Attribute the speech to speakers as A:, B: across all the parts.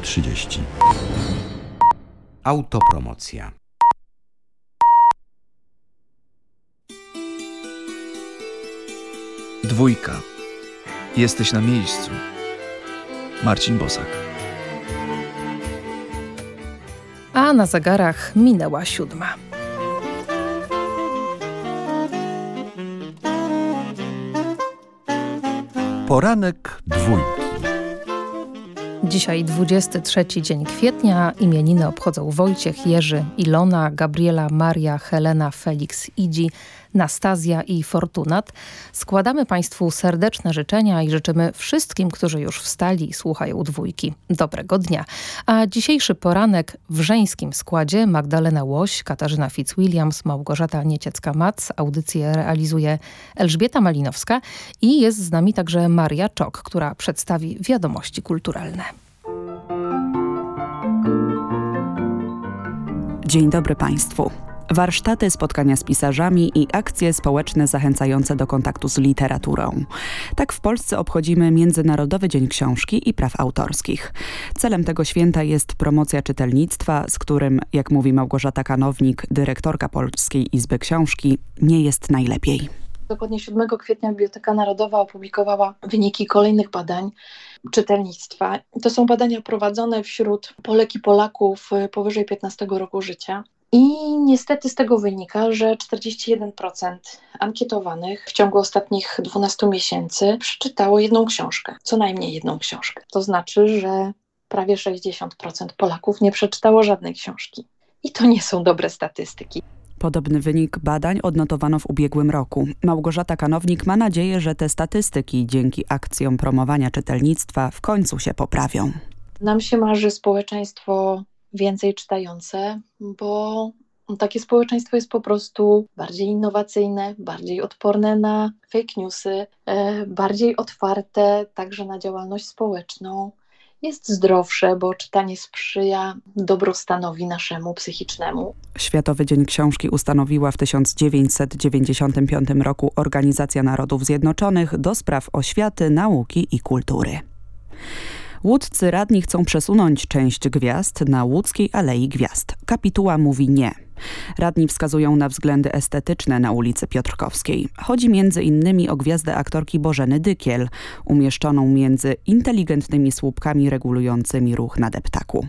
A: 30. Autopromocja.
B: Dwójka. Jesteś na miejscu. Marcin Bosak.
C: A na zegarach minęła siódma.
A: Poranek dwójki.
C: Dzisiaj 23 dzień kwietnia. Imieniny obchodzą Wojciech, Jerzy, Ilona, Gabriela, Maria, Helena, Felix, Idzi, Nastazja i Fortunat. Składamy Państwu serdeczne życzenia i życzymy wszystkim, którzy już wstali i słuchają dwójki. Dobrego dnia. A dzisiejszy poranek w żeńskim składzie Magdalena Łoś, Katarzyna Fitzwilliams, Małgorzata Nieciecka-Mac. Audycję realizuje Elżbieta Malinowska i jest z nami także Maria Czok, która przedstawi wiadomości kulturalne.
D: Dzień dobry Państwu. Warsztaty, spotkania z pisarzami i akcje społeczne zachęcające do kontaktu z literaturą. Tak w Polsce obchodzimy Międzynarodowy Dzień Książki i Praw Autorskich. Celem tego święta jest promocja czytelnictwa, z którym, jak mówi Małgorzata Kanownik, dyrektorka Polskiej Izby Książki, nie jest najlepiej.
E: Dokładnie 7 kwietnia Biblioteka Narodowa opublikowała wyniki kolejnych badań czytelnictwa. To są badania prowadzone wśród Polek i Polaków powyżej 15 roku życia. I niestety z tego wynika, że 41% ankietowanych w ciągu ostatnich 12 miesięcy przeczytało jedną książkę, co najmniej jedną książkę. To znaczy, że prawie 60% Polaków nie przeczytało żadnej książki. I to nie są dobre statystyki.
D: Podobny wynik badań odnotowano w ubiegłym roku. Małgorzata Kanownik ma nadzieję, że te statystyki dzięki akcjom promowania czytelnictwa w końcu się poprawią.
E: Nam się marzy społeczeństwo więcej czytające, bo takie społeczeństwo jest po prostu bardziej innowacyjne, bardziej odporne na fake newsy, e, bardziej otwarte także na działalność społeczną. Jest zdrowsze, bo czytanie sprzyja dobrostanowi naszemu psychicznemu.
D: Światowy Dzień Książki ustanowiła w 1995 roku Organizacja Narodów Zjednoczonych do spraw oświaty, nauki i kultury. Łódcy radni chcą przesunąć część gwiazd na łódzkiej Alei Gwiazd. Kapituła mówi nie. Radni wskazują na względy estetyczne na ulicy Piotrkowskiej. Chodzi między innymi o gwiazdę aktorki Bożeny Dykiel, umieszczoną między inteligentnymi słupkami regulującymi ruch na deptaku.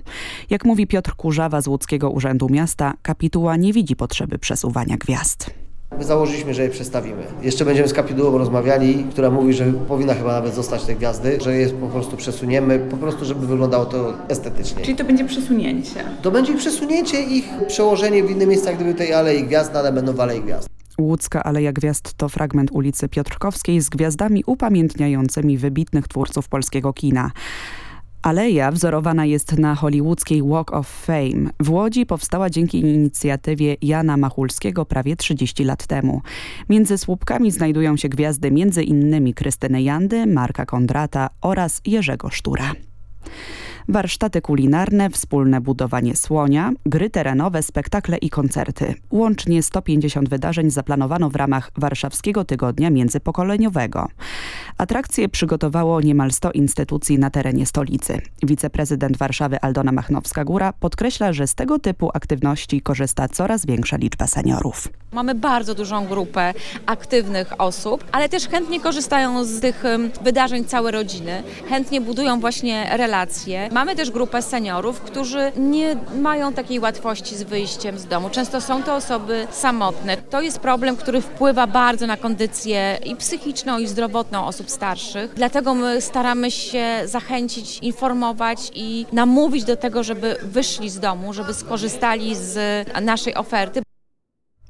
D: Jak mówi Piotr Kurzawa z Łódzkiego Urzędu Miasta, kapituła nie widzi potrzeby przesuwania gwiazd.
F: Założyliśmy, że je przestawimy. Jeszcze będziemy z kapitułą rozmawiali, która mówi, że powinna chyba nawet zostać te gwiazdy, że je po prostu przesuniemy, po prostu żeby wyglądało to estetycznie.
G: Czyli to będzie przesunięcie?
F: To będzie przesunięcie ich, przełożenie w inne miejsca, gdyby tej Alei Gwiazd nadal będą w Alei Gwiazd.
D: Łódzka Aleja Gwiazd to fragment ulicy Piotrkowskiej z gwiazdami upamiętniającymi wybitnych twórców polskiego kina. Aleja wzorowana jest na hollywoodzkiej Walk of Fame. W Łodzi powstała dzięki inicjatywie Jana Machulskiego prawie 30 lat temu. Między słupkami znajdują się gwiazdy m.in. Krystyny Jandy, Marka Kondrata oraz Jerzego Sztura warsztaty kulinarne, wspólne budowanie słonia, gry terenowe, spektakle i koncerty. Łącznie 150 wydarzeń zaplanowano w ramach Warszawskiego Tygodnia Międzypokoleniowego. Atrakcje przygotowało niemal 100 instytucji na terenie stolicy. Wiceprezydent Warszawy Aldona Machnowska-Góra podkreśla, że z tego typu aktywności korzysta coraz większa liczba seniorów.
H: Mamy bardzo dużą grupę aktywnych osób, ale też chętnie korzystają z tych wydarzeń całe rodziny, chętnie budują właśnie relacje. Mamy też grupę seniorów, którzy nie mają takiej łatwości z wyjściem z domu. Często są to osoby samotne. To jest problem, który wpływa bardzo na kondycję i psychiczną, i zdrowotną osób starszych. Dlatego my staramy się zachęcić, informować i namówić do tego, żeby wyszli z domu, żeby skorzystali z naszej oferty.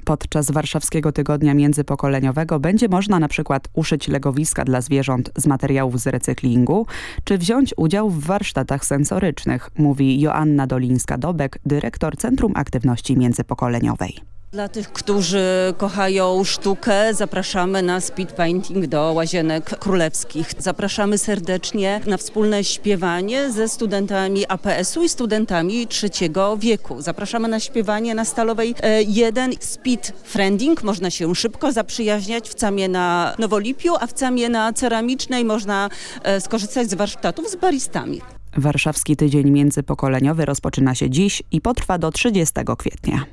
D: Podczas Warszawskiego Tygodnia Międzypokoleniowego będzie można na przykład uszyć legowiska dla zwierząt z materiałów z recyklingu, czy wziąć udział w warsztatach sensorycznych, mówi Joanna Dolińska-Dobek, dyrektor Centrum Aktywności Międzypokoleniowej.
I: Dla tych, którzy kochają sztukę, zapraszamy na speed painting do Łazienek Królewskich. Zapraszamy serdecznie na wspólne śpiewanie ze studentami APS-u i studentami trzeciego wieku. Zapraszamy na śpiewanie na Stalowej 1 e, speed friending. Można się szybko zaprzyjaźniać w Camie na Nowolipiu, a w Camie na Ceramicznej można e, skorzystać z warsztatów z baristami.
D: Warszawski Tydzień Międzypokoleniowy rozpoczyna się dziś i potrwa do 30 kwietnia.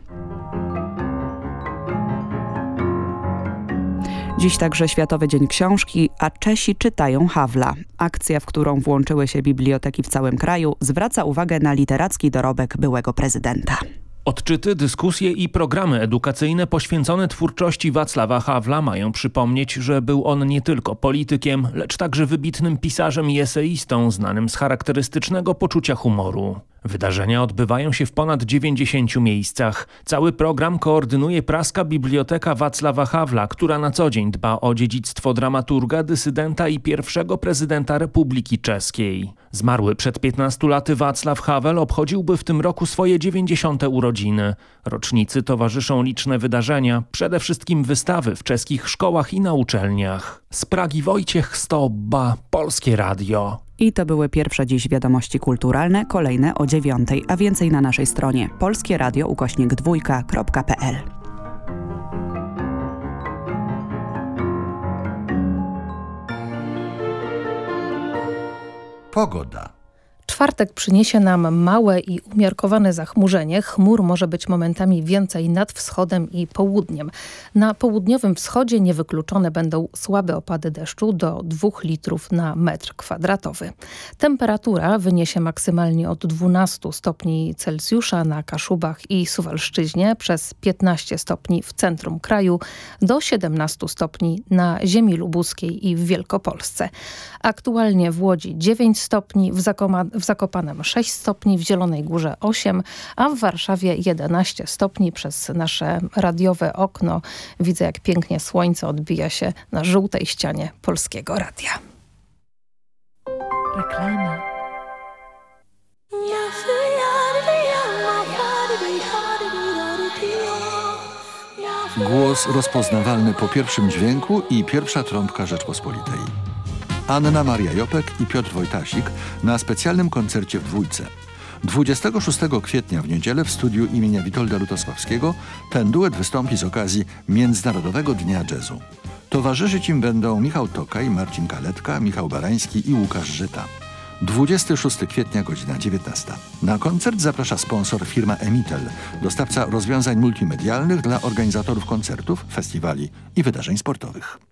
D: Dziś także Światowy Dzień Książki, a Czesi czytają Hawla. Akcja, w którą włączyły się biblioteki w całym kraju, zwraca uwagę na literacki dorobek byłego prezydenta.
G: Odczyty, dyskusje i programy edukacyjne poświęcone twórczości Wacława Hawla mają przypomnieć, że był on nie tylko politykiem, lecz także wybitnym pisarzem i eseistą znanym z charakterystycznego poczucia humoru. Wydarzenia odbywają się w ponad 90 miejscach. Cały program koordynuje praska Biblioteka Wacława Hawla, która na co dzień dba o dziedzictwo dramaturga, dysydenta i pierwszego prezydenta Republiki Czeskiej. Zmarły przed 15 laty Wacław Havel obchodziłby w tym roku swoje 90. urodziny. Rocznicy towarzyszą liczne wydarzenia, przede wszystkim wystawy w czeskich szkołach i na uczelniach. Z Pragi Wojciech Stobba, Polskie Radio.
D: I to były pierwsze dziś wiadomości kulturalne, kolejne o dziewiątej, a więcej na naszej stronie polskieradio ukośnik dwójka.pl.
A: Pogoda.
C: Czwartek przyniesie nam małe i umiarkowane zachmurzenie. Chmur może być momentami więcej nad wschodem i południem. Na południowym wschodzie niewykluczone będą słabe opady deszczu do 2 litrów na metr kwadratowy. Temperatura wyniesie maksymalnie od 12 stopni Celsjusza na Kaszubach i Suwalszczyźnie przez 15 stopni w centrum kraju do 17 stopni na ziemi lubuskiej i w Wielkopolsce. Aktualnie w Łodzi 9 stopni, w, Zakoma, w Zakopanem 6 stopni, w Zielonej Górze 8, a w Warszawie 11 stopni. Przez nasze radiowe okno widzę, jak pięknie słońce odbija się na żółtej ścianie Polskiego Radia.
J: Reklama.
A: Głos rozpoznawalny po pierwszym dźwięku i pierwsza trąbka Rzeczpospolitej. Anna Maria Jopek i Piotr Wojtasik na specjalnym koncercie w Dwójce. 26 kwietnia w niedzielę w studiu imienia Witolda Lutosławskiego ten duet wystąpi z okazji Międzynarodowego Dnia Jazzu. Towarzyszyć im będą Michał Tokaj, Marcin Kaletka, Michał Barański i Łukasz Żyta. 26 kwietnia, godzina 19. Na koncert zaprasza sponsor firma Emitel, dostawca rozwiązań multimedialnych dla organizatorów koncertów, festiwali i wydarzeń sportowych.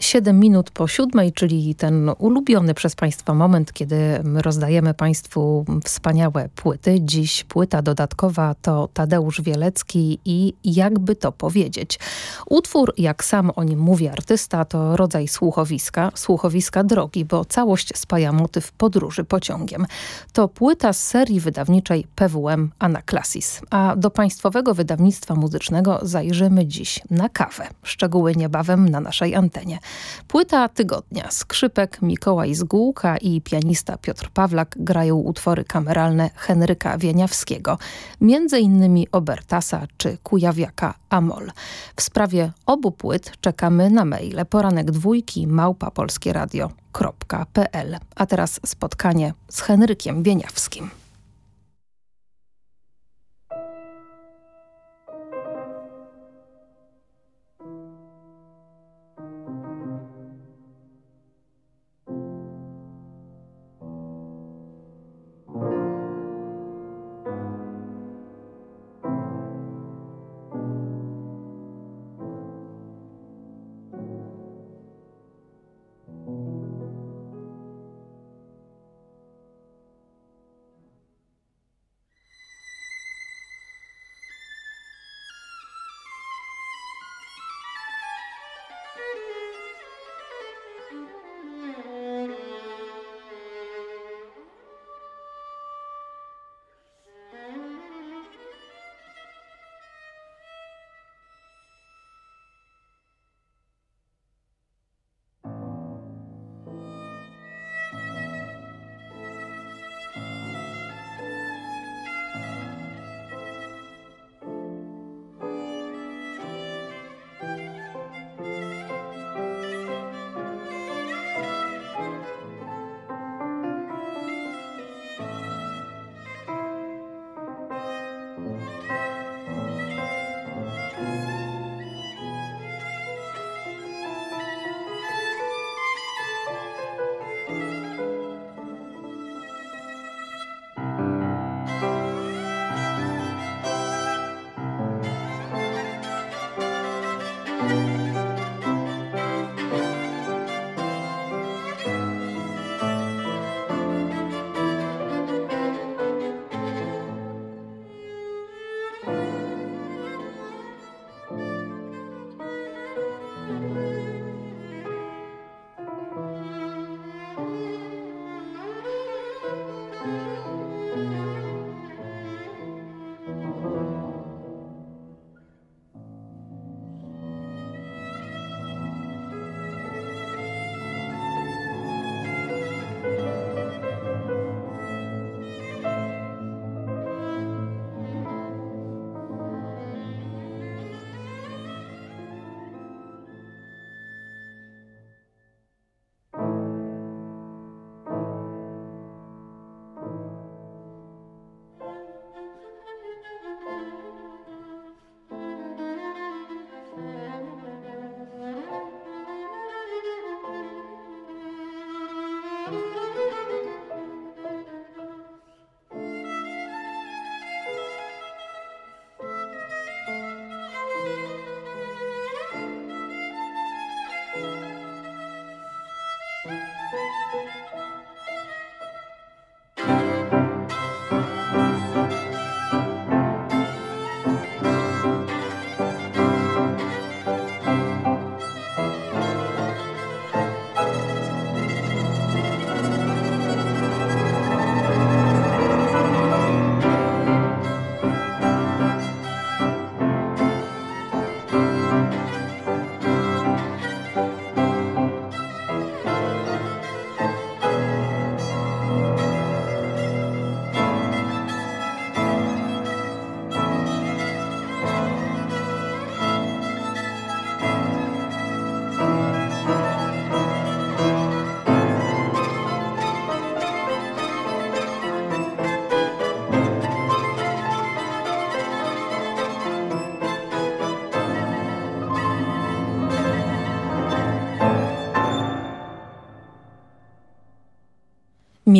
C: 7 minut po siódmej, czyli ten ulubiony przez Państwa moment, kiedy rozdajemy Państwu wspaniałe płyty. Dziś płyta dodatkowa to Tadeusz Wielecki i jakby to powiedzieć. Utwór, jak sam o nim mówi artysta, to rodzaj słuchowiska, słuchowiska drogi, bo całość spaja motyw podróży pociągiem. To płyta z serii wydawniczej PWM Anaklassis, a do Państwowego Wydawnictwa Muzycznego zajrzymy dziś na kawę. Szczegóły niebawem na naszej antenie. Płyta tygodnia. Skrzypek Mikołaj Zgółka i pianista Piotr Pawlak grają utwory kameralne Henryka Wieniawskiego, między innymi Obertasa czy Kujawiaka Amol. W sprawie obu płyt czekamy na maile poranek dwójki małpa polskieradio.pl. A teraz spotkanie z Henrykiem Wieniawskim.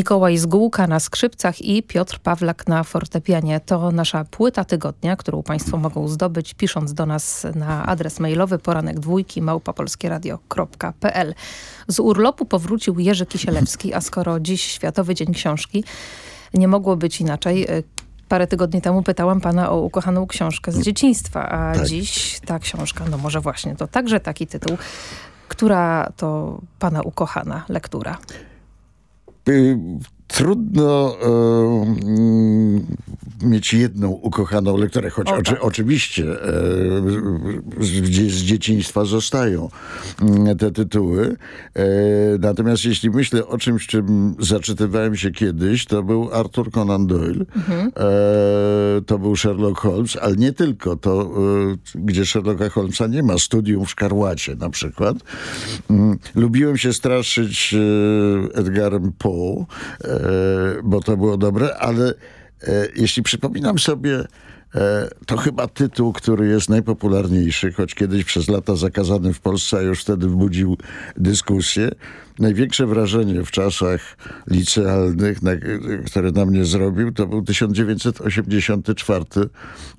C: Mikołaj Zgółka na skrzypcach i Piotr Pawlak na fortepianie. To nasza płyta tygodnia, którą Państwo mogą zdobyć pisząc do nas na adres mailowy poranek dwójki małpapolskieradio.pl. Z urlopu powrócił Jerzy Kisielewski, a skoro dziś Światowy Dzień Książki, nie mogło być inaczej. Parę tygodni temu pytałam pana o ukochaną książkę z dzieciństwa, a tak. dziś ta książka, no może właśnie to także taki tytuł. Która to pana ukochana lektura?
K: y, trudno e, mieć jedną ukochaną lekturę, choć oczy, oczywiście e, z, z, dzieciństwa zostają mm, te tytuły. E, natomiast jeśli myślę o czymś, czym zaczytywałem się kiedyś, to był Arthur Conan Doyle, mhm. E, to był Sherlock Holmes, ale nie tylko. To, e, gdzie Sherlocka Holmesa nie ma, studium w Szkarłacie na przykład. Mm, lubiłem się straszyć Edgarem Poe, bo to było dobre, ale e, jeśli przypominam sobie e, to chyba tytuł, który jest najpopularniejszy, choć kiedyś przez lata zakazany w Polsce, a już wtedy wbudził dyskusję. Największe wrażenie w czasach licealnych, na, które na mnie zrobił, to był 1984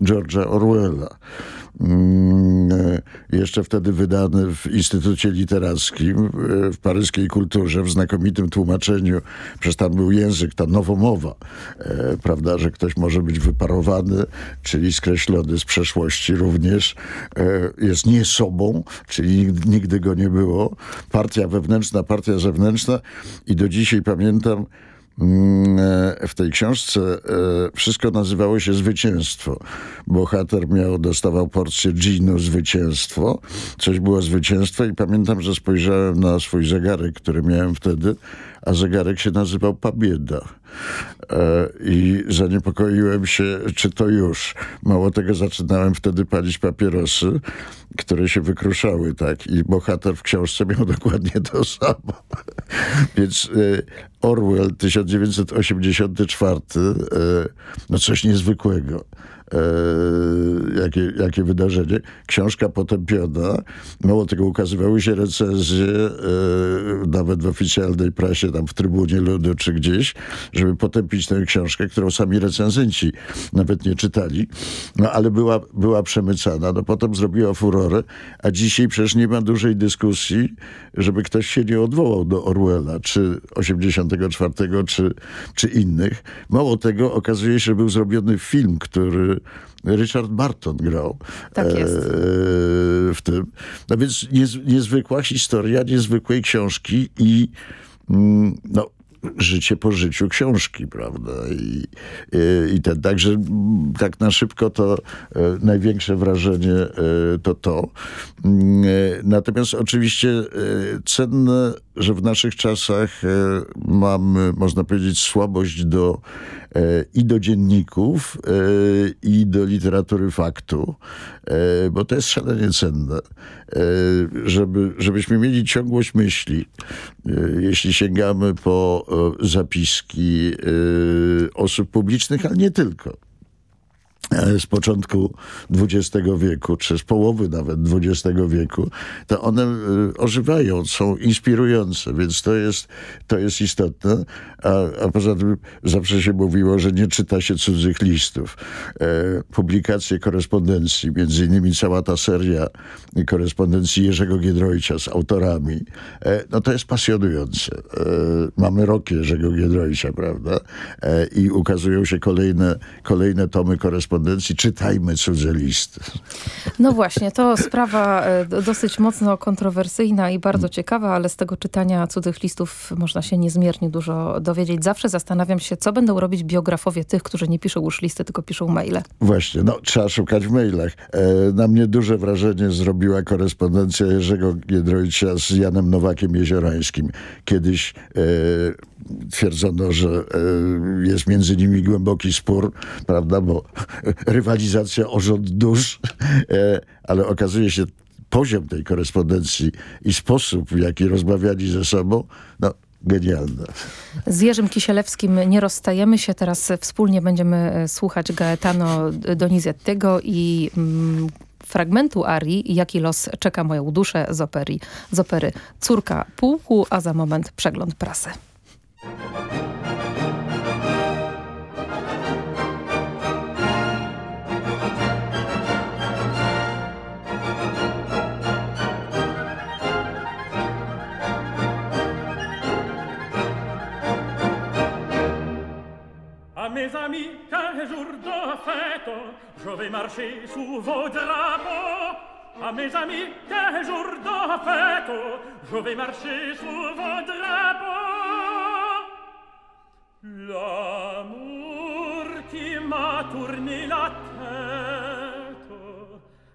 K: George'a Orwella. Mm, e, jeszcze wtedy wydany w Instytucie Literackim e, w paryskiej kulturze, w znakomitym tłumaczeniu, przecież tam był język, ta nowomowa, e, prawda, że ktoś może być wyparowany, czyli skreślony z przeszłości również, jest nie sobą, czyli nigdy, go nie było. Partia wewnętrzna, partia zewnętrzna i do dzisiaj pamiętam, w tej książce e, wszystko nazywało się zwycięstwo. Bohater miał, dostawał porcję ginu zwycięstwo. Coś było zwycięstwo i pamiętam, że spojrzałem na swój zegarek, który miałem wtedy, a zegarek się nazywał Pabieda. E, I zaniepokoiłem się, czy to już. Mało tego, zaczynałem wtedy palić papierosy, które się wykruszały, tak. I bohater w książce miał dokładnie to samo. Więc e, Orwell 1984, e, no coś niezwykłego. E, jakie, jakie wydarzenie. Książka potępiona. Mało tego ukazywały się recenzje, e, nawet w oficjalnej prasie, tam w Trybunie Ludu czy gdzieś, żeby potępić tę książkę, którą sami recenzenci nawet nie czytali. No ale była, była przemycana. No potem zrobiła furorę, a dzisiaj przecież nie ma dużej dyskusji, żeby ktoś się nie odwołał do Orwella, czy 84, czy, czy innych. Mało tego, okazuje się, że był zrobiony film, który Richard Barton grał
C: tak e,
K: w tym. No więc niez, niezwykła historia, niezwykłej książki i mm, no, życie po życiu książki, prawda? I, i, i ten, także tak na szybko to największe wrażenie to to. Mm, natomiast oczywiście cenne, że w naszych czasach mamy, można powiedzieć, słabość do E, i do dzienników, e, i do literatury faktu, e, bo to jest szalenie cenne, żeby, żebyśmy mieli ciągłość myśli. Jeśli sięgamy po zapiski osób publicznych, ale nie tylko z początku XX wieku, czy z połowy nawet XX wieku, to one ożywają, są inspirujące, więc to jest, to jest istotne. A, a poza tym zawsze się mówiło, że nie czyta się cudzych listów. E, publikacje korespondencji, między innymi cała ta seria korespondencji Jerzego Giedroycia z autorami, e, no to jest pasjonujące. E, mamy rok Jerzego Giedroycia, prawda? E, I ukazują się kolejne, kolejne tomy korespondencji. Czytajmy cudze listy.
C: No właśnie, to sprawa e, dosyć mocno kontrowersyjna i bardzo ciekawa, ale z tego czytania cudzych listów można się niezmiernie dużo dowiedzieć. Zawsze zastanawiam się, co będą robić biografowie tych, którzy nie piszą już listy, tylko piszą maile.
K: Właśnie, no trzeba szukać w mailach. E, na mnie duże wrażenie zrobiła korespondencja Jerzego Giedroycia z Janem Nowakiem Jeziorańskim. Kiedyś e, twierdzono, że e, jest między nimi głęboki spór, prawda, bo rywalizacja o rząd dusz, e, ale okazuje się poziom tej korespondencji i sposób, w jaki rozmawiali ze sobą, no genialne.
C: Z Jerzym Kisielewskim nie rozstajemy się. Teraz wspólnie będziemy e, słuchać Gaetano Donizettiego i mm, fragmentu arii Jaki los czeka moją duszę z, opery, z opery Córka pułku, a za moment przegląd prasy.
L: mes amis, qu'un jour de fête, je vais marcher sous vos drapeaux. À mes amis, qu'un jour de fête, je vais marcher sous vos drapeaux. L'amour qui m'a tourné la tête,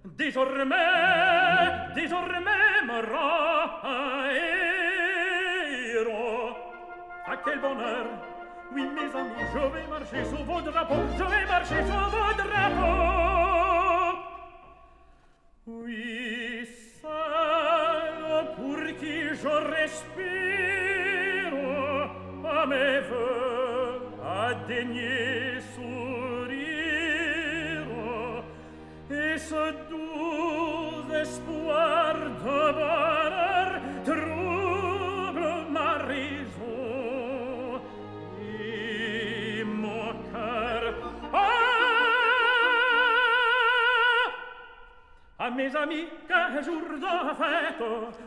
L: désormais, désormais me rend un héros. À quel bonheur Oui, mes amis, je vais marcher sous vos drapeaux, je vais marcher sous vos drapeaux. Oui, seul pour qui je respire, à mes voeux, à daigner mes amis, qu'un jour de fête,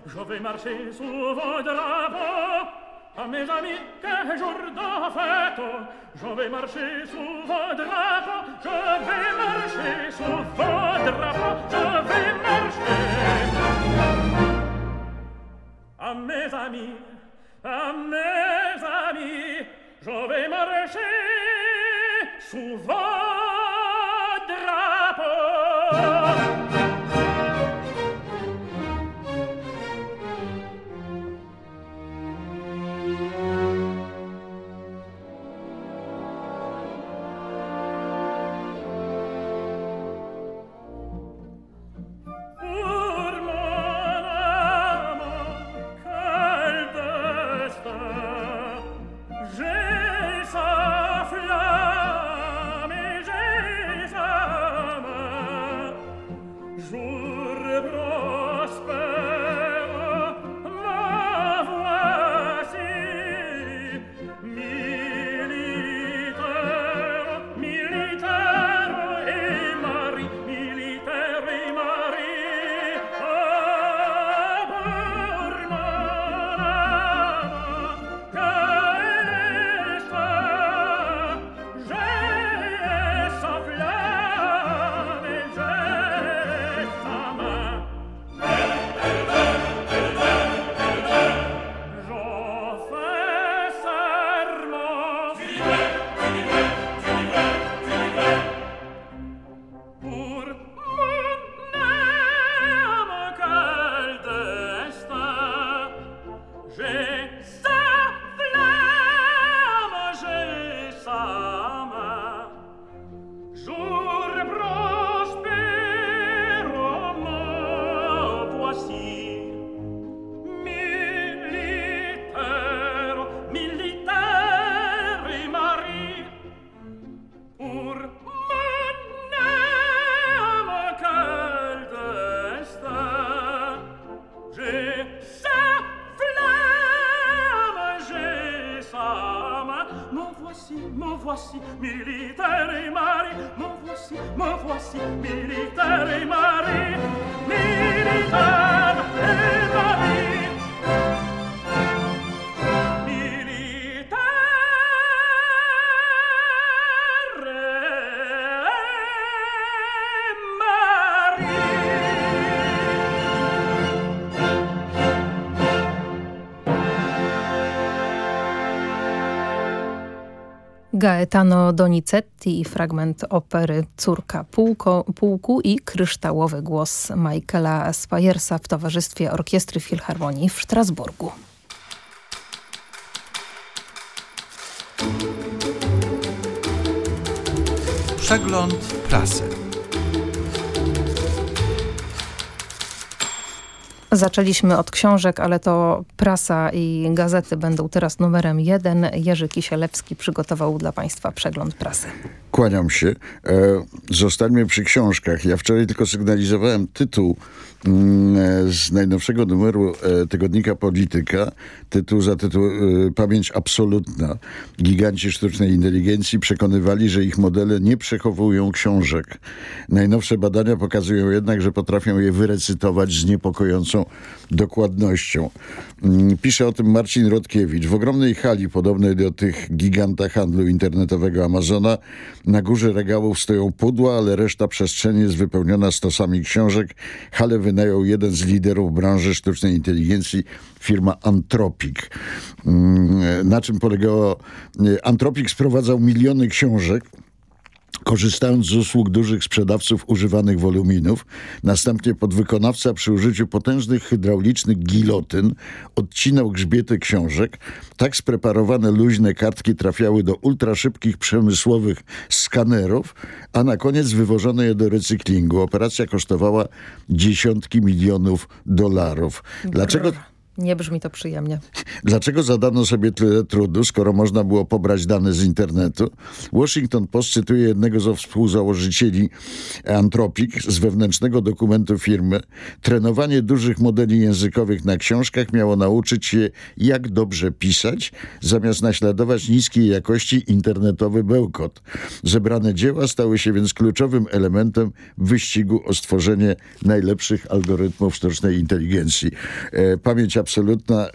L: je vais marcher sous vos drapeaux. À mes amis, qu'un jour de fête, je vais marcher sous vos drapeaux. Je vais marcher sous vos drapeaux. Je vais marcher. À mes amis, à mes amis, je vais marcher sous vos
C: Gaetano Donizetti i fragment opery Córka Pułko, Pułku i kryształowy głos Michaela Spiersa w Towarzystwie Orkiestry Filharmonii w Strasburgu.
A: Przegląd prasy.
C: Zaczęliśmy od książek, ale to prasa i gazety będą teraz numerem jeden. Jerzy Kisielewski przygotował dla Państwa przegląd prasy.
K: Kłaniam się. E, zostańmy przy książkach. Ja wczoraj tylko sygnalizowałem tytuł mm, z najnowszego numeru e, tygodnika Polityka. Tytuł za tytuł e, Pamięć absolutna. Giganci sztucznej inteligencji przekonywali, że ich modele nie przechowują książek. Najnowsze badania pokazują jednak, że potrafią je wyrecytować z niepokojącą dokładnością. Mm, pisze o tym Marcin Rodkiewicz. W ogromnej hali podobnej do tych giganta handlu internetowego Amazona na górze regałów stoją pudła, ale reszta przestrzeni jest wypełniona stosami książek. Halę wynajął jeden z liderów branży sztucznej inteligencji, firma Anthropic. Mm, na czym polegało? Anthropic sprowadzał miliony książek korzystając z usług dużych sprzedawców używanych woluminów. Następnie podwykonawca przy użyciu potężnych hydraulicznych gilotyn odcinał grzbiety książek. Tak spreparowane luźne kartki trafiały do ultraszybkich przemysłowych skanerów, a na koniec wywożono je do recyklingu. Operacja kosztowała dziesiątki milionów dolarów. Dlaczego...
C: Nie brzmi to przyjemnie.
K: Dlaczego zadano sobie tyle trudu, skoro można było pobrać dane z internetu? Washington Post cytuje jednego ze współzałożycieli Anthropic z wewnętrznego dokumentu firmy. Trenowanie dużych modeli językowych na książkach miało nauczyć się, jak dobrze pisać, zamiast naśladować niskiej jakości internetowy bełkot. Zebrane dzieła stały się więc kluczowym elementem wyścigu o stworzenie najlepszych algorytmów sztucznej inteligencji. E, pamięć absolutna, e,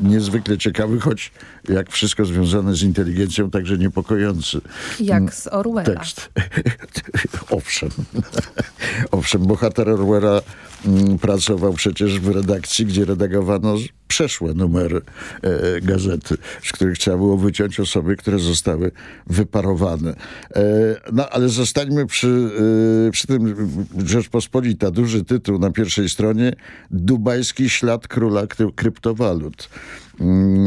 K: niezwykle ciekawy, choć jak wszystko związane z inteligencją, także niepokojący.
C: Jak z Orwella.
K: Tekst. Owszem. Owszem, bohater Orwella mm, pracował przecież w redakcji, gdzie redagowano przeszłe numery e, gazety, z których trzeba było wyciąć osoby, które zostały wyparowane. E, no, ale zostańmy przy, e, przy tym Rzeczpospolita. Duży tytuł na pierwszej stronie. Dubajski ślad króla kryptowalut. Mm,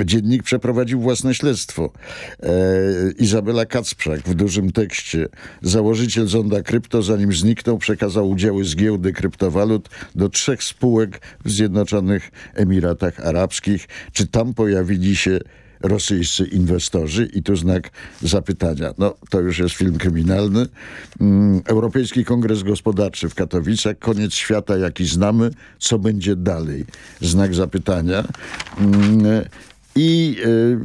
K: e, dziennik przeprowadził własne śledztwo. E, Izabela Kacprzak w dużym tekście. Założyciel zonda krypto, zanim zniknął, przekazał udziały z giełdy kryptowalut do trzech spółek w Zjednoczonych Emiratach Arabskich. Czy tam pojawili się rosyjscy inwestorzy i tu znak zapytania. No, to już jest film kryminalny. Mm, Europejski Kongres Gospodarczy w Katowicach. Koniec świata, jaki znamy. Co będzie dalej? Znak zapytania. I y,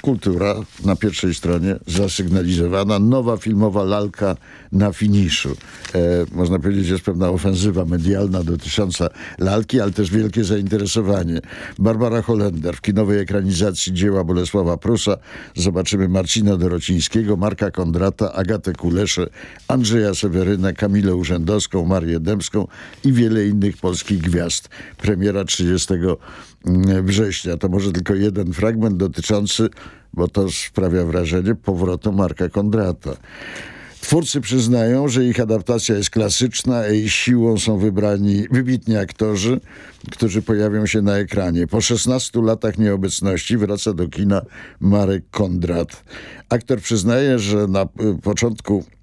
K: kultura na pierwszej stronie zasygnalizowana. Nowa filmowa lalka na finiszu. E, można powiedzieć, jest pewna ofensywa medialna dotycząca lalki, ale też wielkie zainteresowanie. Barbara Holender w kinowej ekranizacji dzieła Bolesława Prusa. Zobaczymy Marcina Dorocińskiego, Marka Kondrata, Agatę Kuleszę, Andrzeja Sewerynę, Kamilę Urzędowską, Marię Dębską i wiele innych polskich gwiazd. Premiera 30 września. To może tylko jeden fragment dotyczący, bo to sprawia wrażenie, powrotu Marka Kondrata. Twórcy przyznają, że ich adaptacja jest klasyczna, a jej siłą są wybrani wybitni aktorzy, którzy pojawią się na ekranie. Po 16 latach nieobecności wraca do kina Marek Kondrat. Aktor przyznaje, że na początku E,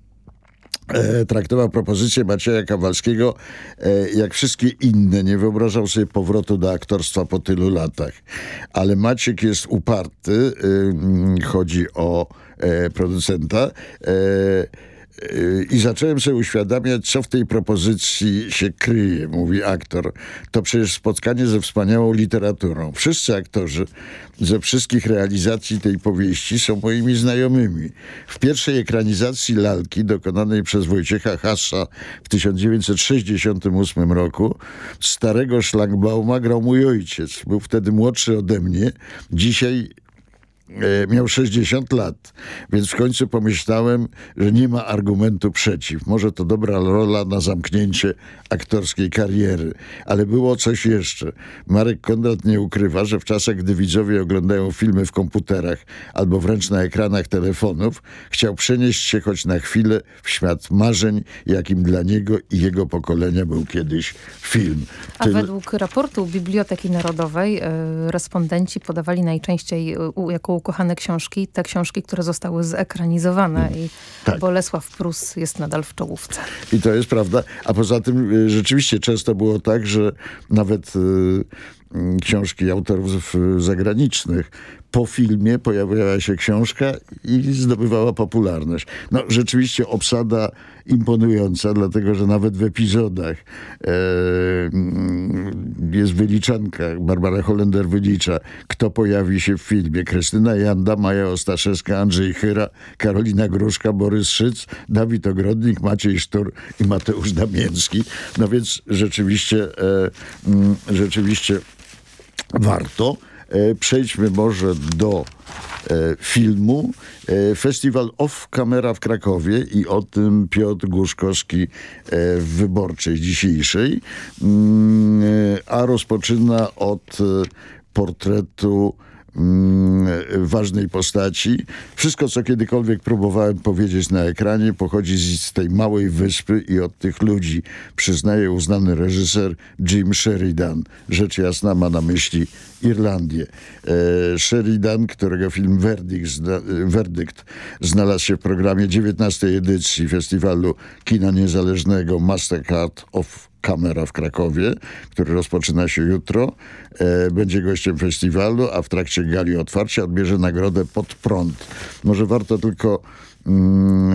K: traktował propozycję Macieja Kowalskiego e, jak wszystkie inne. Nie wyobrażał sobie powrotu do aktorstwa po tylu latach. Ale Maciek jest uparty. E, chodzi o e, producenta. I zacząłem sobie uświadamiać, co w tej propozycji się kryje, mówi aktor. To przecież spotkanie ze wspaniałą literaturą. Wszyscy aktorzy ze wszystkich realizacji tej powieści są moimi znajomymi. W pierwszej ekranizacji lalki, dokonanej przez Wojciecha Hassa w 1968 roku, starego szlangbauma grał mój ojciec. Był wtedy młodszy ode mnie. Dzisiaj miał 60 lat, więc w końcu pomyślałem, że nie ma argumentu przeciw. Może to dobra rola na zamknięcie aktorskiej kariery. Ale było coś jeszcze. Marek Kondrat nie ukrywa, że w czasach, gdy widzowie oglądają filmy w komputerach albo wręcz na ekranach telefonów, chciał przenieść się choć na chwilę w świat marzeń, jakim dla niego i jego pokolenia był kiedyś film.
C: A według raportu Biblioteki Narodowej e, respondenci podawali najczęściej jako ukochane książki, te książki, które zostały zekranizowane i tak. Bolesław Prus jest nadal w czołówce.
K: I to jest prawda. A poza tym y, rzeczywiście często było tak, że nawet y, mm, książki autorów zagranicznych po filmie pojawiała się książka i zdobywała popularność. No rzeczywiście obsada imponująca, dlatego że nawet w epizodach e, jest wyliczanka. Barbara Holender wylicza, kto pojawi się w filmie. Krystyna Janda, Maja Ostaszewska, Andrzej Chyra, Karolina Gruszka, Borys Szyc, Dawid Ogrodnik, Maciej Sztur i Mateusz Damięcki. No więc rzeczywiście, e, rzeczywiście warto. E, przejdźmy może do e, filmu. E, Festiwal Off Camera w Krakowie i o tym Piotr Głuszkowski w Wyborczej dzisiejszej. Mm, a rozpoczyna od portretu ważnej postaci. Wszystko, co kiedykolwiek próbowałem powiedzieć na ekranie, pochodzi z tej małej wyspy i od tych ludzi. Przyznaje uznany reżyser Jim Sheridan. Rzecz jasna ma na myśli Irlandię. E, Sheridan, którego film Werdykt, zna, Werdykt znalazł się w programie 19 edycji Festiwalu Kina Niezależnego Mastercard of Kamera w Krakowie, który rozpoczyna się jutro. E, będzie gościem festiwalu, a w trakcie gali otwarcia odbierze nagrodę pod prąd. Może warto tylko mm,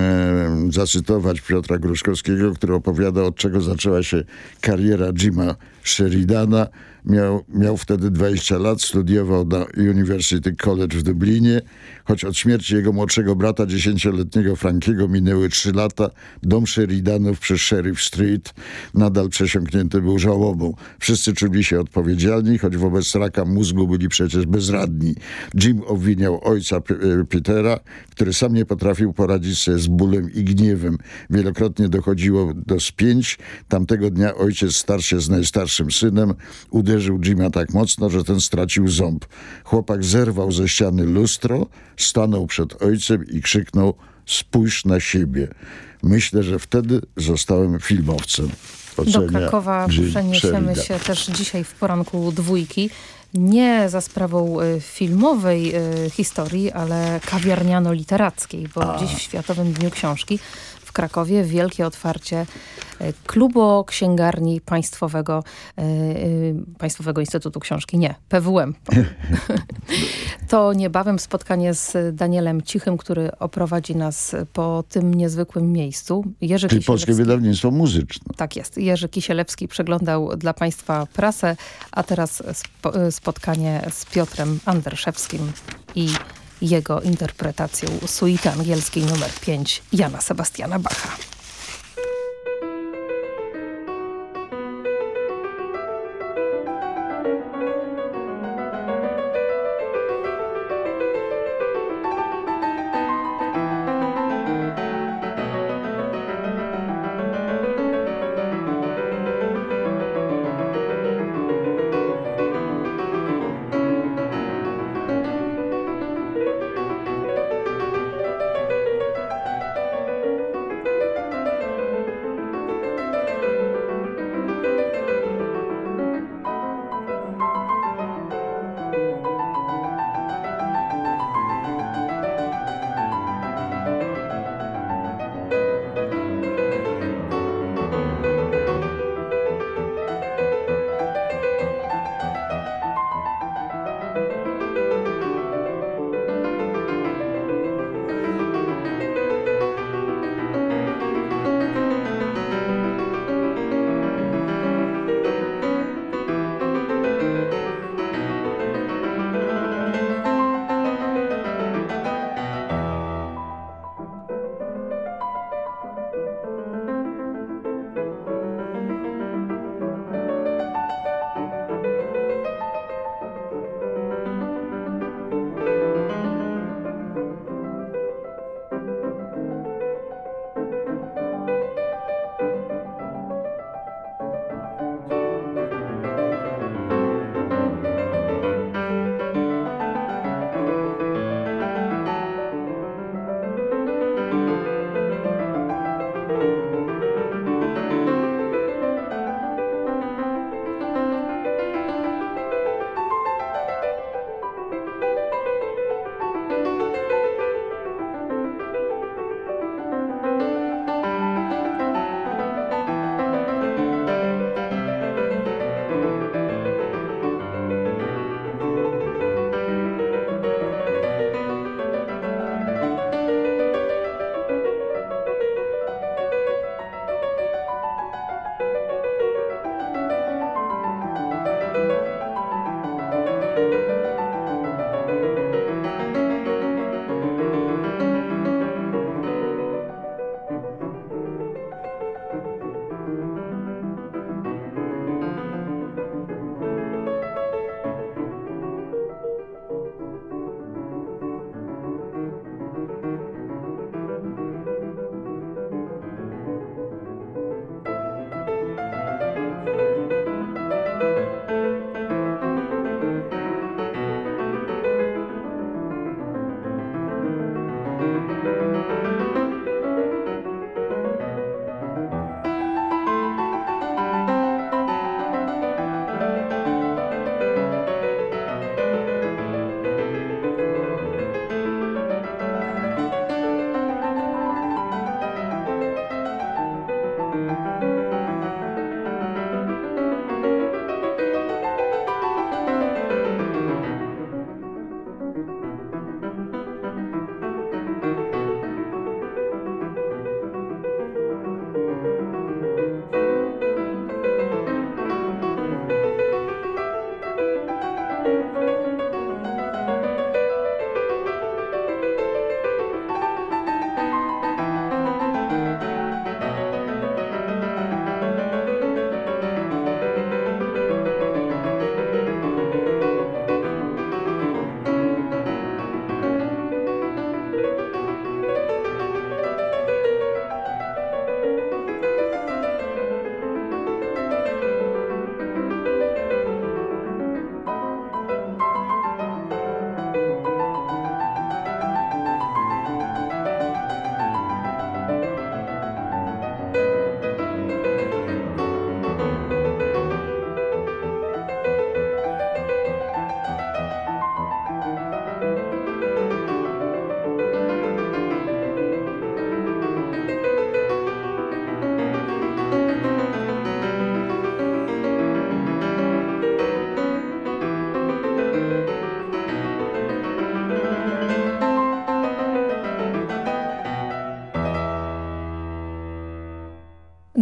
K: e, zacytować Piotra Gruszkowskiego, który opowiada, od czego zaczęła się kariera Jima Sheridana. Miał, miał wtedy 20 lat, studiował na University College w Dublinie. Choć od śmierci jego młodszego brata, dziesięcioletniego Frankiego, minęły trzy lata, dom Sheridanów przy Sheriff Street nadal przesiąknięty był żałobą. Wszyscy czuli się odpowiedzialni, choć wobec raka mózgu byli przecież bezradni. Jim obwiniał ojca e, Petera, który sam nie potrafił poradzić sobie z bólem i gniewem. Wielokrotnie dochodziło do spięć. Tamtego dnia ojciec starszy z najstarszym synem uderzył Jima tak mocno, że ten stracił ząb. Chłopak zerwał ze ściany lustro, stanął przed ojcem i krzyknął spójrz na siebie. Myślę, że wtedy zostałem filmowcem.
C: Ocenia Do Krakowa przeniesiemy się też dzisiaj w poranku dwójki. Nie za sprawą y, filmowej y, historii, ale kawiarniano-literackiej, bo A. dziś w Światowym Dniu Książki Krakowie wielkie otwarcie e, klubu księgarni Państwowego, e, e, Państwowego Instytutu Książki, nie, PWM. to niebawem spotkanie z Danielem Cichym, który oprowadzi nas po tym niezwykłym miejscu.
K: Jerzy Czyli Polskie Wydawnictwo Muzyczne.
C: Tak jest. Jerzy Kisielewski przeglądał dla Państwa prasę, a teraz spo spotkanie z Piotrem Anderszewskim i jego interpretacją suity angielskiej nr 5 Jana Sebastiana Bacha.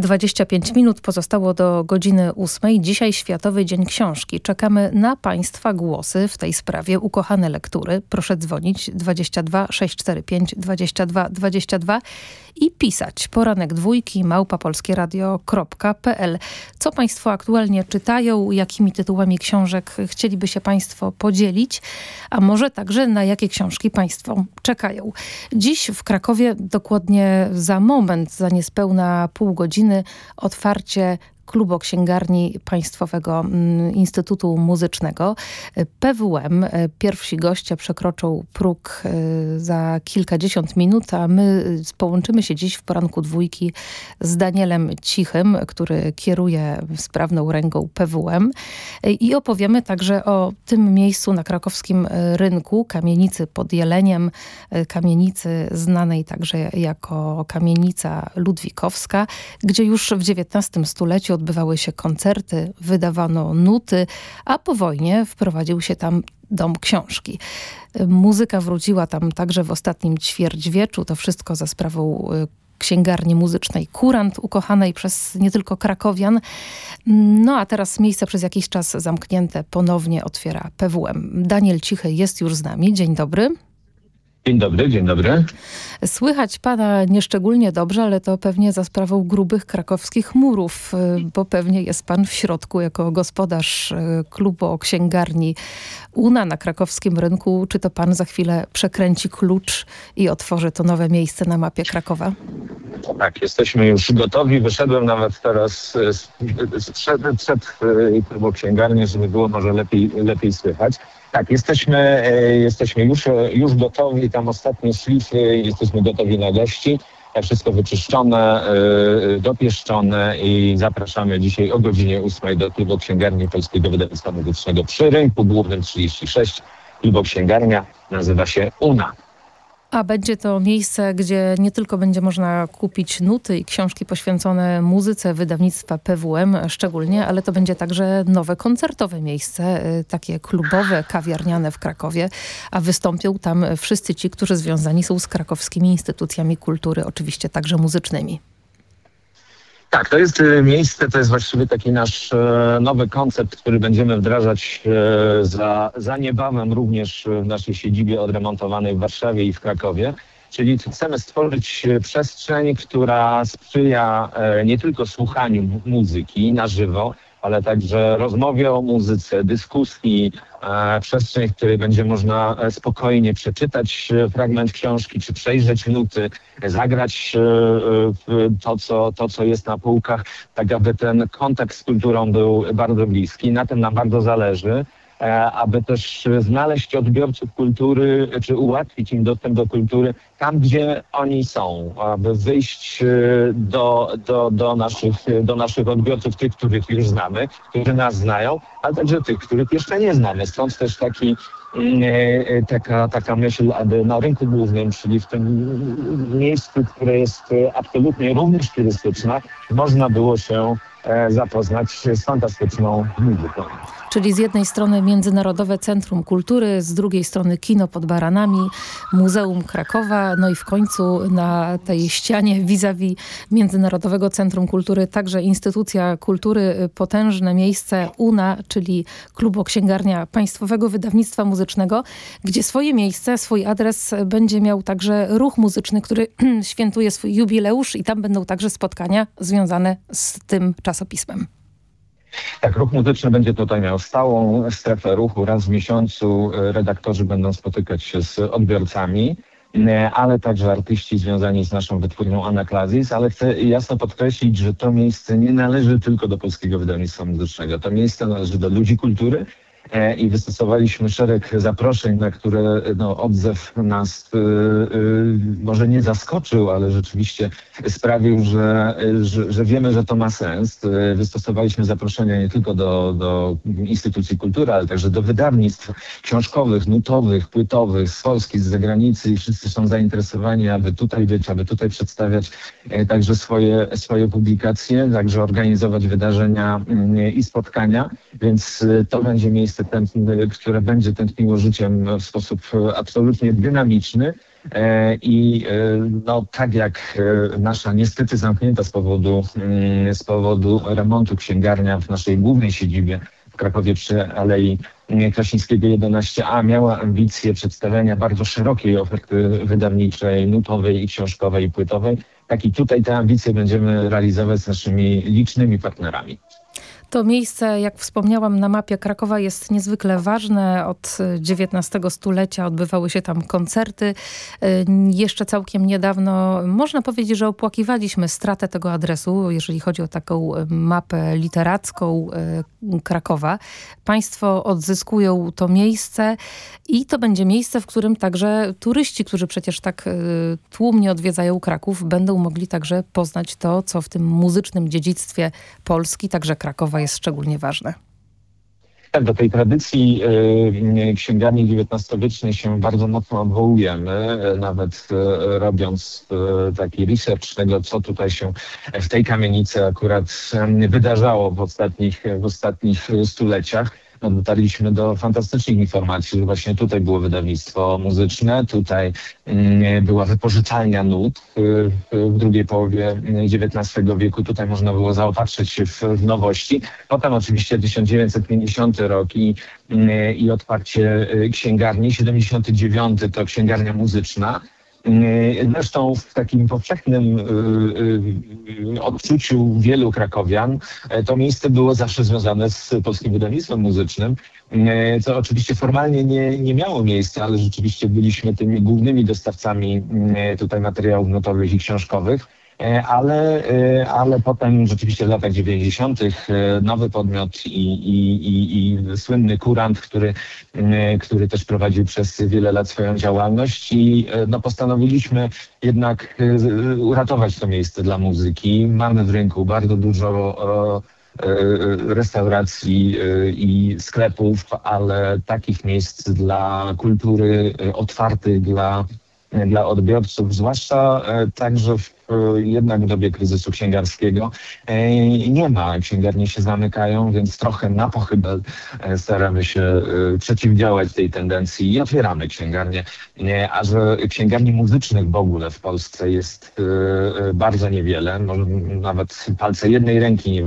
C: 25 minut pozostało do godziny 8. Dzisiaj Światowy Dzień Książki. Czekamy na Państwa głosy w tej sprawie. Ukochane lektury. Proszę dzwonić 22 645 22 22 i pisać poranek dwójki małpapolskieradio.pl. Co Państwo aktualnie czytają, jakimi tytułami książek chcieliby się Państwo podzielić, a może także na jakie książki Państwo czekają. Dziś w Krakowie dokładnie za moment, za niespełna pół godziny otwarcie klubu księgarni Państwowego mm, Instytutu Muzycznego. PWM, e, pierwsi goście przekroczą próg e, za kilkadziesiąt minut, a my połączymy się dziś w poranku dwójki z Danielem Cichym, który kieruje sprawną ręką PWM e, i opowiemy także o tym miejscu na krakowskim rynku, kamienicy pod Jeleniem, kamienicy znanej także jako kamienica ludwikowska, gdzie już w XIX stuleciu odbywały się koncerty, wydawano nuty, a po wojnie wprowadził się tam dom książki. Muzyka wróciła tam także w ostatnim ćwierćwieczu. To wszystko za sprawą księgarni muzycznej Kurant, ukochanej przez nie tylko krakowian. No a teraz miejsce przez jakiś czas zamknięte ponownie otwiera PWM. Daniel Cichy jest już z nami. Dzień dobry.
M: Dzień dobry, dzień dobry.
C: Słychać pana nieszczególnie dobrze, ale to pewnie za sprawą grubych krakowskich murów, y, bo pewnie jest pan w środku jako gospodarz y, klubu o księgarni UNA na krakowskim rynku. Czy to pan za chwilę przekręci klucz i otworzy to nowe miejsce na mapie Krakowa?
M: Tak, jesteśmy już gotowi. Wyszedłem nawet teraz przed, przed klubu księgarni, żeby było może lepiej, lepiej słychać. Tak, jesteśmy, e, jesteśmy już, e, już gotowi, tam ostatnie szlify, jesteśmy gotowi na gości. E, wszystko wyczyszczone, dopieszczone i zapraszamy dzisiaj o godzinie 8 do klubu księgarni Polskiego Wydawnictwa Medycznego przy rynku głównym 36. Klubo księgarnia nazywa się UNA.
C: A będzie to miejsce, gdzie nie tylko będzie można kupić nuty i książki poświęcone muzyce wydawnictwa PWM szczególnie, ale to będzie także nowe koncertowe miejsce, y, takie klubowe, kawiarniane w Krakowie, a wystąpią tam wszyscy ci, którzy związani są z krakowskimi instytucjami kultury, oczywiście także muzycznymi.
M: Tak, to jest y, miejsce, to jest właściwie taki nasz e, nowy koncept, który będziemy wdrażać e, za, za niebawem również w naszej siedzibie odremontowanej w Warszawie i w Krakowie. Czyli chcemy stworzyć e, przestrzeń, która sprzyja nie tylko słuchaniu muzyki na żywo, ale także rozmowie o muzyce, dyskusji, e, przestrzeń, w której będzie można e, spokojnie przeczytać e, fragment książki, czy przejrzeć nuty, zagrać to co, to, co jest na półkach, tak aby ten kontakt z kulturą był bardzo bliski. Na tym nam bardzo zależy. E, aby też znaleźć odbiorców kultury, czy ułatwić im dostęp do kultury tam, gdzie oni są, aby wyjść e, do, do, do, naszych, do naszych odbiorców, tych, których już znamy, którzy nas znają, ale także tych, których jeszcze nie znamy. Stąd też taki mm, e, taka, taka myśl, aby na rynku głównym, czyli w tym miejscu, które jest absolutnie również turystyczne, można było się zapoznać z fantastyczną muzyką.
C: Czyli z jednej strony Międzynarodowe Centrum Kultury, z drugiej strony Kino pod Baranami, Muzeum Krakowa, no i w końcu na tej ścianie vis-a-vis -vis Międzynarodowego Centrum Kultury także instytucja kultury, potężne miejsce UNA, czyli Kluboksięgarnia Państwowego Wydawnictwa Muzycznego, gdzie swoje miejsce, swój adres będzie miał także ruch muzyczny, który świętuje swój jubileusz i tam będą także spotkania związane z tym czasopismem.
M: Tak, ruch muzyczny będzie tutaj miał stałą strefę ruchu. Raz w miesiącu e, redaktorzy będą spotykać się z odbiorcami, e, ale także artyści związani z naszą wytwórnią Anaklazis, ale chcę jasno podkreślić, że to miejsce nie należy tylko do Polskiego Wydawnictwa Muzycznego. To miejsce należy do ludzi kultury, i wystosowaliśmy szereg zaproszeń, na które no, odzew nas y, y, może nie zaskoczył, ale rzeczywiście sprawił, że, że, że, wiemy, że to ma sens. E, wystosowaliśmy zaproszenia nie tylko do, do instytucji kultury, ale także do wydawnictw książkowych, nutowych, płytowych z Polski, z zagranicy i wszyscy są zainteresowani, aby tutaj być, aby tutaj przedstawiać także swoje, swoje publikacje, także organizować wydarzenia mm, i spotkania, więc to będzie miejsce miejsce, które będzie tętniło życiem w sposób absolutnie dynamiczny, I no, tak jak nasza niestety zamknięta z powodu, mm, z powodu remontu księgarnia w naszej głównej siedzibie w Krakowie przy Alei Krasińskiego 11a miała ambicje przedstawiania bardzo szerokiej oferty wydawniczej, nutowej i książkowej i płytowej, tak i tutaj te ambicje będziemy realizować z naszymi licznymi partnerami.
C: To miejsce, jak wspomniałam, na mapie Krakowa jest niezwykle ważne. Od XIX stulecia odbywały się tam koncerty. Y, jeszcze całkiem niedawno można powiedzieć, że opłakiwaliśmy stratę tego adresu, jeżeli chodzi o taką mapę literacką Krakowa. Państwo odzyskują to miejsce i to będzie miejsce, w którym także turyści, którzy przecież tak tłumnie odwiedzają Kraków, będą mogli także poznać to, co w tym muzycznym dziedzictwie Polski, także Krakowa jest szczególnie ważne.
M: Tak, do tej tradycji y, księgarni XIX-wiecznej się bardzo mocno odwołujemy, nawet y, robiąc y, taki research tego, co tutaj się w tej kamienicy akurat wydarzało w ostatnich, w ostatnich stuleciach dotarliśmy do fantastycznych informacji, że właśnie tutaj było wydawnictwo muzyczne, tutaj mm, była wypożyczalnia nut y, w drugiej połowie XIX wieku. Tutaj można było zaopatrzyć się w, nowości. Potem oczywiście 1950 rok i, y, i otwarcie y, księgarni. 79 to księgarnia muzyczna. Zresztą w takim powszechnym y, y, odczuciu wielu krakowian e, to miejsce było zawsze związane z polskim wydawnictwem muzycznym, e, co oczywiście formalnie nie, nie miało miejsca, ale rzeczywiście byliśmy tymi głównymi dostawcami e, tutaj materiałów notowych i książkowych. E, ale, e, ale potem rzeczywiście w latach 90. E, nowy podmiot i, i, i, i słynny kurant, który, który też prowadził przez wiele lat swoją działalność i no, postanowiliśmy jednak uratować to miejsce dla muzyki. Mamy w rynku bardzo dużo restauracji i sklepów, ale takich miejsc dla kultury otwartych dla, dla odbiorców, zwłaszcza także w jednak w dobie kryzysu księgarskiego e, nie ma. Księgarnie się zamykają, więc trochę na pochybel e, staramy się e, przeciwdziałać tej tendencji i otwieramy księgarnie. A że księgarni muzycznych w ogóle w Polsce jest bardzo niewiele, nawet palce jednej ręki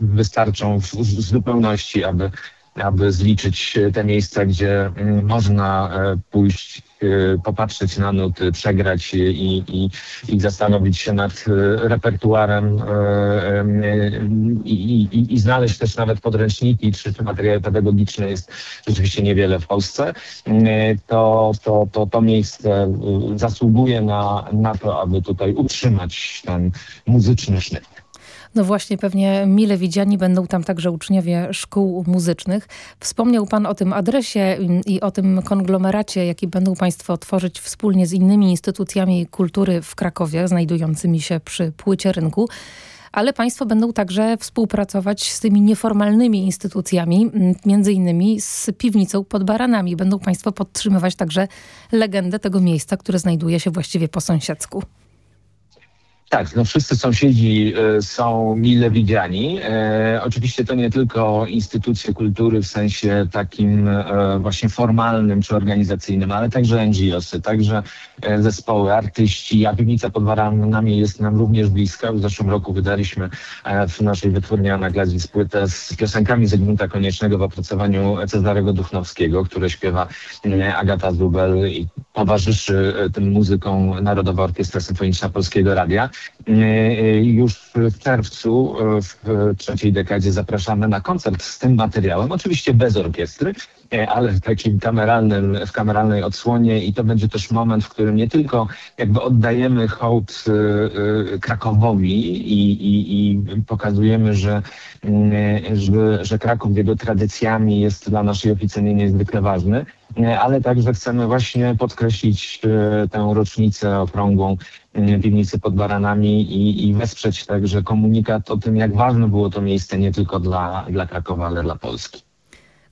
M: wystarczą w zupełności, aby aby zliczyć te miejsca, gdzie mm, można pójść Y, popatrzeć na nuty, przegrać i, i, i zastanowić się nad repertuarem i, i, i znaleźć też nawet podręczniki czy, czy materiały pedagogiczne jest rzeczywiście niewiele w Polsce, to, to, to, to miejsce zasługuje na, na to, aby tutaj utrzymać ten muzyczny sznyt.
C: No właśnie, pewnie mile widziani będą tam także uczniowie szkół muzycznych. Wspomniał Pan o tym adresie i o tym konglomeracie, jaki będą Państwo tworzyć wspólnie z innymi instytucjami kultury w Krakowie, znajdującymi się przy płycie rynku ale Państwo będą także współpracować z tymi nieformalnymi instytucjami, między innymi z piwnicą pod Baranami. Będą Państwo podtrzymywać także legendę tego miejsca, które znajduje się właściwie po sąsiedzku.
M: Tak, no wszyscy sąsiedzi e, są mile widziani. E, oczywiście to nie tylko instytucje kultury w sensie takim e, właśnie formalnym czy organizacyjnym, ale także NGOsy, także zespoły, artyści. A Piwnica pod Waranami jest nam również bliska. W zeszłym roku wydaliśmy w naszej wytwórni Anna Gladzic płytę z piosenkami Zygmunta Koniecznego w opracowaniu Cezarego Duchnowskiego, które śpiewa Agata Zubel i towarzyszy tym muzyką Narodowa Orkiestra Symfoniczna Polskiego Radia. E, e, już w czerwcu, e, w trzeciej dekadzie zapraszamy na koncert z tym materiałem, oczywiście bez orkiestry, ale w takim kameralnym, w kameralnej odsłonie i to będzie też moment, w którym nie tylko jakby oddajemy hołd Krakowowi i, i, i pokazujemy, że, że, że Kraków jego tradycjami jest dla naszej oficyny niezwykle ważny, ale także chcemy właśnie podkreślić tę rocznicę okrągłą piwnicy pod Baranami i, i wesprzeć także komunikat o tym, jak ważne było to miejsce nie tylko dla, dla Krakowa, ale dla Polski.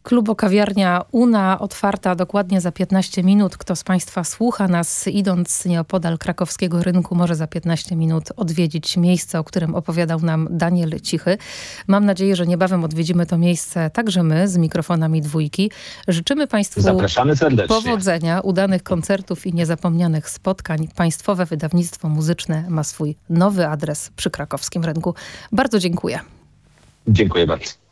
C: Klubo kawiarnia Una otwarta dokładnie za 15 minut. Kto z Państwa słucha nas idąc nieopodal krakowskiego rynku może za 15 minut odwiedzić miejsce, o którym opowiadał nam Daniel Cichy. Mam nadzieję, że niebawem odwiedzimy to miejsce także my z mikrofonami dwójki. Życzymy Państwu
L: Zapraszamy serdecznie.
C: powodzenia, udanych koncertów i niezapomnianych spotkań. Państwowe Wydawnictwo Muzyczne ma swój nowy adres przy krakowskim rynku. Bardzo dziękuję.
L: Dziękuję bardzo.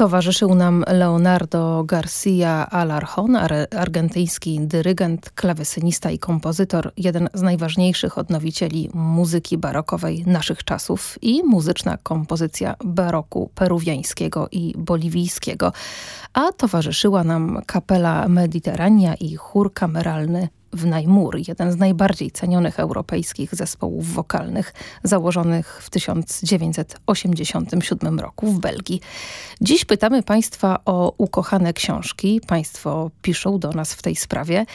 C: Towarzyszył nam Leonardo Garcia Alarjon, argentyński dyrygent, klawesynista i kompozytor, jeden z najważniejszych odnowicieli muzyki barokowej naszych czasów i muzyczna kompozycja baroku peruwiańskiego i boliwijskiego. A towarzyszyła nam kapela Mediterrania i chór kameralny w Najmur, jeden z najbardziej cenionych europejskich zespołów wokalnych, założonych w 1987 roku w Belgii. Dziś pytamy Państwa o ukochane książki. Państwo piszą do nas w tej sprawie.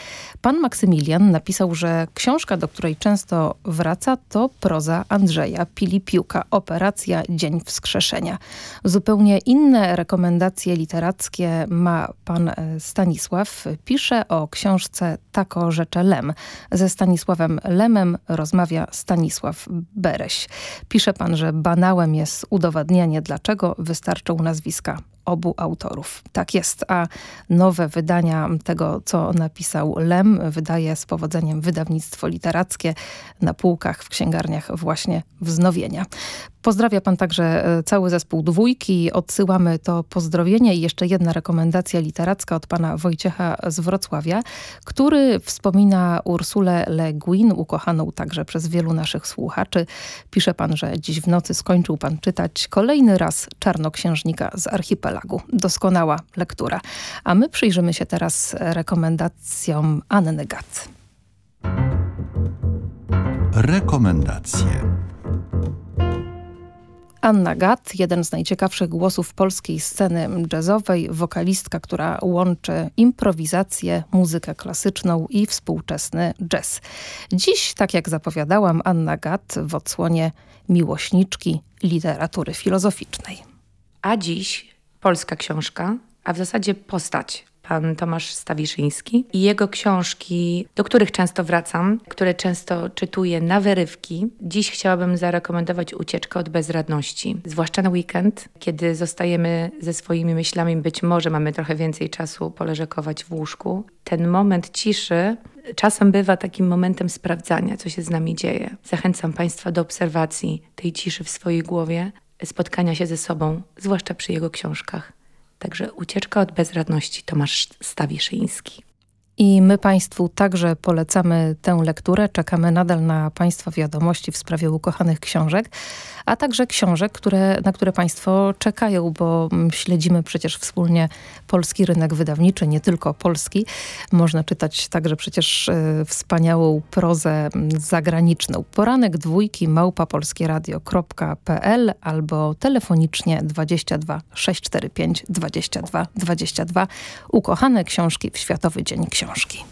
C: Pan Maksymilian napisał, że książka, do której często wraca, to proza Andrzeja Pilipiuka, Operacja Dzień Wskrzeszenia. Zupełnie inne rekomendacje literackie ma pan e, Stanisław. Pisze o książce Tako, że rzecze Lem. Ze Stanisławem Lemem rozmawia Stanisław Bereś. Pisze pan, że banałem jest udowadnianie, dlaczego wystarczą nazwiska obu autorów. Tak jest, a nowe wydania tego, co napisał Lem, wydaje z powodzeniem wydawnictwo literackie na półkach w księgarniach właśnie wznowienia. Pozdrawia pan także e, cały zespół dwójki. Odsyłamy to pozdrowienie i jeszcze jedna rekomendacja literacka od pana Wojciecha z Wrocławia, który wspomina Ursulę Le Guin, ukochaną także przez wielu naszych słuchaczy. Pisze pan, że dziś w nocy skończył pan czytać kolejny raz Czarnoksiężnika z archipelagu. Doskonała lektura. A my przyjrzymy się teraz rekomendacjom Anny Gat.
A: Rekomendacje.
C: Anna Gatt, jeden z najciekawszych głosów polskiej sceny jazzowej, wokalistka, która łączy improwizację, muzykę klasyczną i współczesny jazz. Dziś, tak jak zapowiadałam, Anna Gatt w odsłonie miłośniczki literatury filozoficznej.
N: A dziś polska książka, a w zasadzie postać pan Tomasz Stawiszyński i jego książki, do których często wracam, które często czytuję na wyrywki. Dziś chciałabym zarekomendować Ucieczkę od bezradności, zwłaszcza na weekend, kiedy zostajemy ze swoimi myślami, być może mamy trochę więcej czasu poleżakować w łóżku. Ten moment ciszy czasem bywa takim momentem sprawdzania, co się z nami dzieje. Zachęcam Państwa do obserwacji tej ciszy w swojej głowie, spotkania się ze sobą, zwłaszcza przy jego książkach. Także ucieczka od bezradności Tomasz Stawiszyński.
C: I my Państwu także polecamy tę lekturę. Czekamy nadal na Państwa wiadomości w sprawie ukochanych książek, a także książek, które, na które Państwo czekają, bo śledzimy przecież wspólnie polski rynek wydawniczy, nie tylko polski. Można czytać także przecież y, wspaniałą prozę zagraniczną. Poranek dwójki małpapolskieradio.pl albo telefonicznie 22 645 22 22. Ukochane książki w Światowy Dzień Książki książki.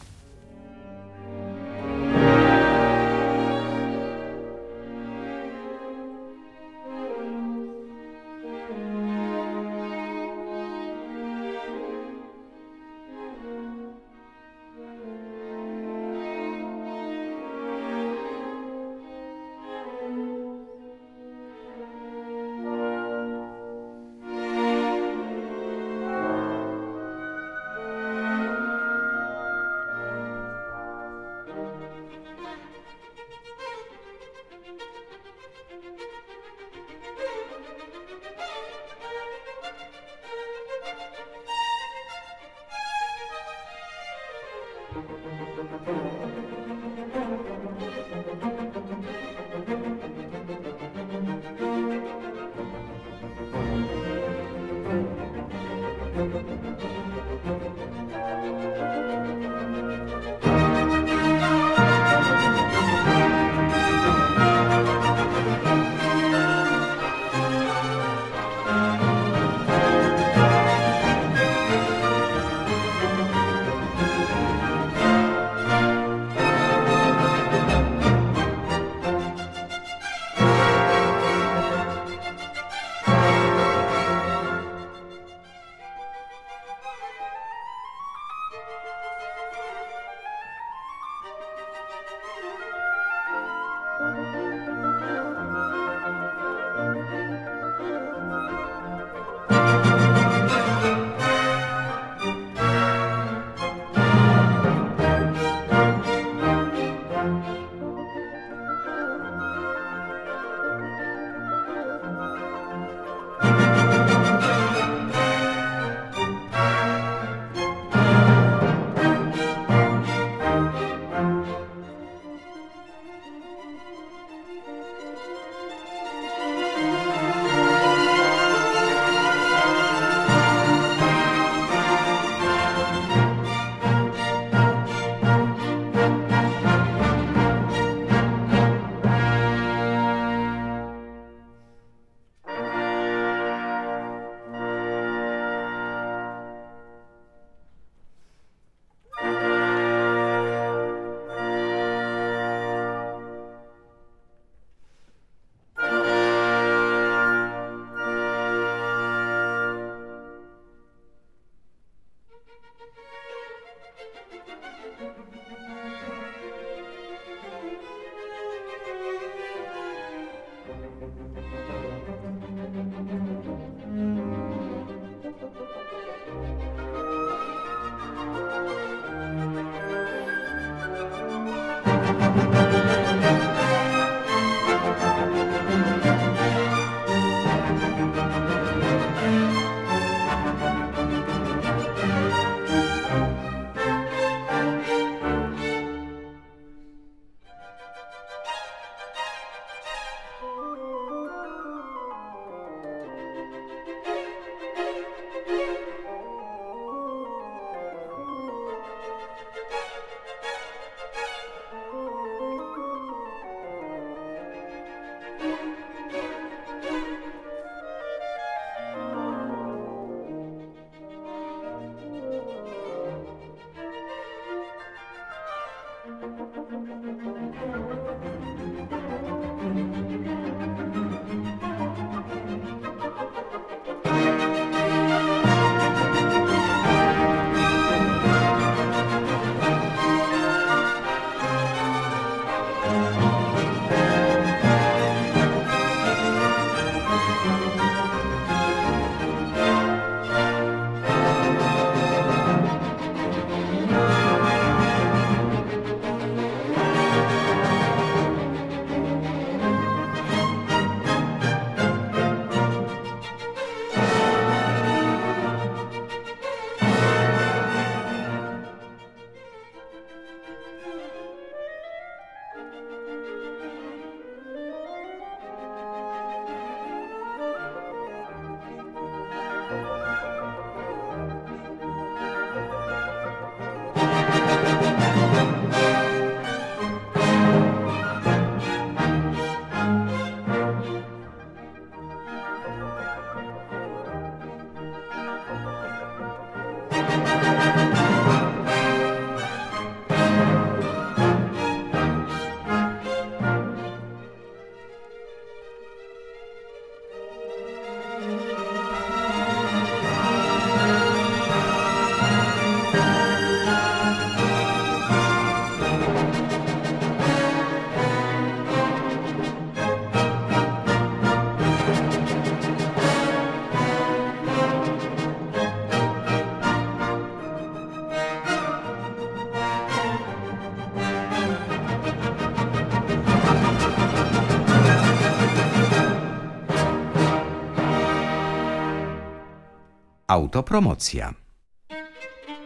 O: Autopromocja.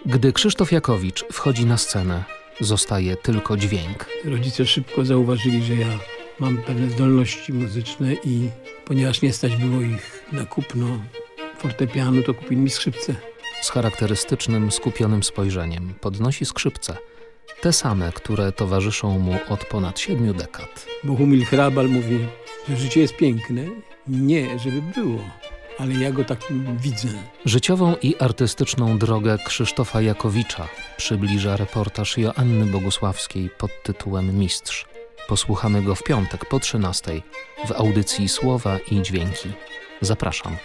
P: Gdy Krzysztof Jakowicz wchodzi na scenę, zostaje tylko dźwięk.
Q: Rodzice szybko zauważyli, że ja mam pewne zdolności muzyczne i ponieważ nie stać było ich na kupno fortepianu, to kupili mi skrzypce.
P: Z charakterystycznym, skupionym spojrzeniem podnosi skrzypce. Te same, które towarzyszą mu od ponad siedmiu dekad.
Q: Bohumil Hrabal mówi, że życie jest piękne. Nie, żeby było, ale ja go tak widzę.
P: Życiową i artystyczną drogę Krzysztofa Jakowicza przybliża reportaż Joanny Bogusławskiej pod tytułem Mistrz. Posłuchamy go w piątek po 13 w audycji Słowa i Dźwięki. Zapraszam.